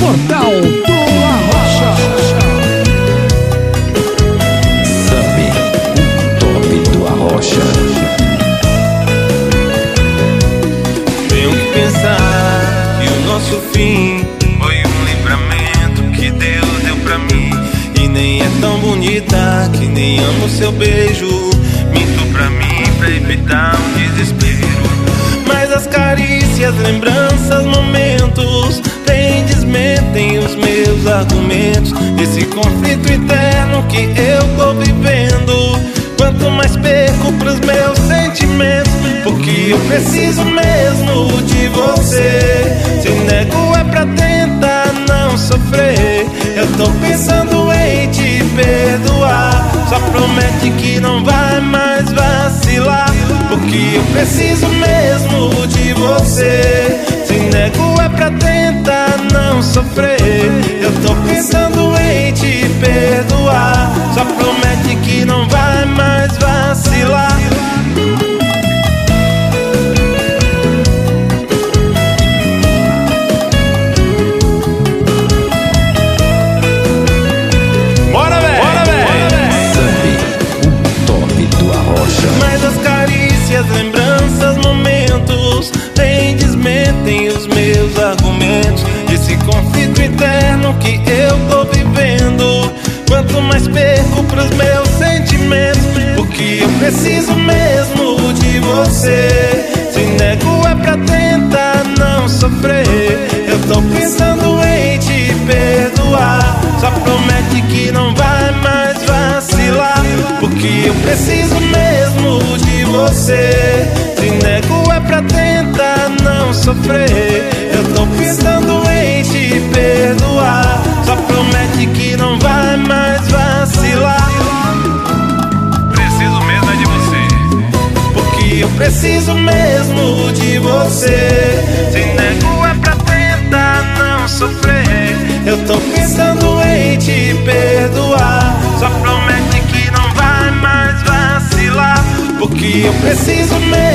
Portal do Arrocha. Sabe, top do Arrocha. Tenho que pensar que o nosso fim foi um livramento que Deus deu pra mim. E nem é tão bonita que nem amo seu beijo. Minto pra mim pra evitar um desespero. Mas as carícias, lembranças, momentos argumentos Esse conflito interno que eu tô vivendo. Quanto mais perco pros meus sentimentos Porque eu preciso mesmo de você. Se nego é pra tentar não sofrer Eu tô pensando em te perdoar. Só promete que não vai mais vacilar Porque eu preciso mesmo de você. Se nego é pra tentar sofrer. Eu tô preciso mesmo de você. Se nego é pra tentar não sofrer. Eu tô pensando em te perdoar. Só promete que não vai mais vacilar. Porque eu preciso mesmo de você. Se nego é pra tentar não sofrer preciso mesmo de você. Se nego é pra tentar não sofrer. Eu tô pensando em te perdoar. Só promete que não vai mais vacilar. Porque eu preciso mesmo